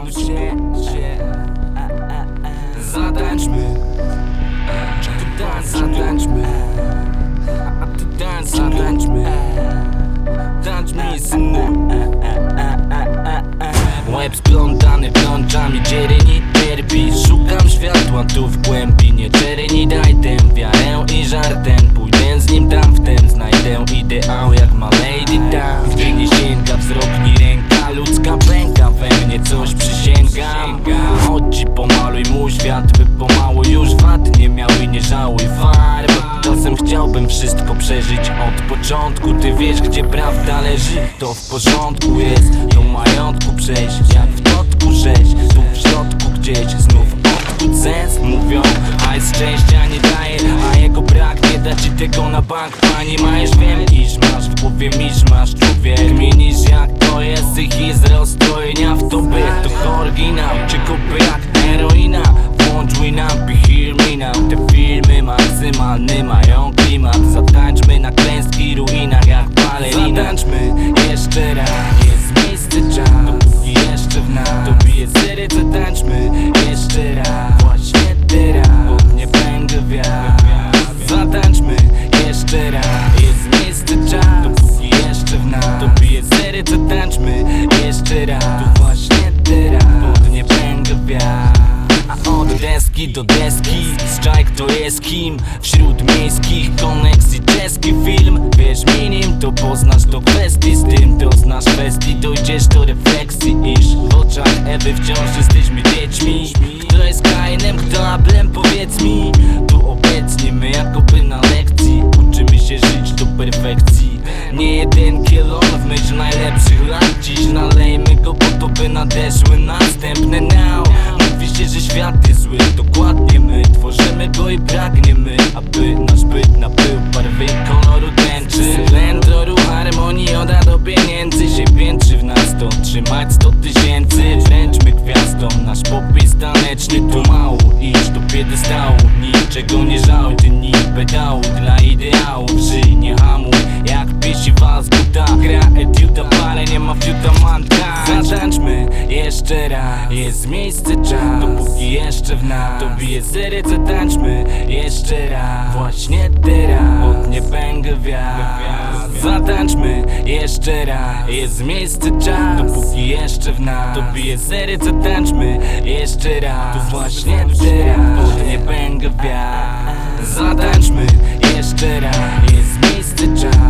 serdecznie e, e, e. Zatańczmy. Tu tańcz, zatańczmy A tu tańcz, zatańczmy Tańcz mi synu. Łeb splątany plączami Jerry nie terpi Szukam światła tu w głębi Nie Jerry nie daj tę wiarę chciałbym wszystko przeżyć od początku. Ty wiesz gdzie prawda leży. To w porządku jest Do majątku przejść. Jak w totku rzeź Tu w środku gdzieś. Znów odkud sens Mówią, jest szczęścia nie daje A jego brak nie da ci tego na bank. Pani majesz wiem iż masz w głowie misz masz człowiek. Kminisz jak to jest ich i z rozstrojenia w tobie. To oryginał czy kupy deski do deski Strajk to jest kim? Wśród miejskich koneksji czeski film. Wiesz minim to poznasz do kwestii. Z tym to znasz kwestii Dojdziesz do refleksji. Iż w oczach Ewy wciąż jesteśmy dziećmi. Kto jest Kainem, kto Ablem powiedz mi sto tysięcy, wręczmy gwiazdom Nasz popis taneczny. Tu mało, iść do piedestału. Niczego nie żałuj, ty nie pedału. Dla ideałów żyj, nie hamuj Jak piesi was buta Gra etiuda, parę, nie ma fiuta manta Zatańczmy jeszcze raz. Jest miejsce czas. Dopóki jeszcze w nas. To bije serce, jeszcze raz. Właśnie teraz. Pod nie będę wiatr Zatańczmy jeszcze raz. Jest miejsce czas. Dopóki jeszcze w nas. To bije serce, tańczmy jeszcze raz. Tu właśnie teraz. Pod nie będę wiatr Zatańczmy jeszcze raz. Jest miejsce czas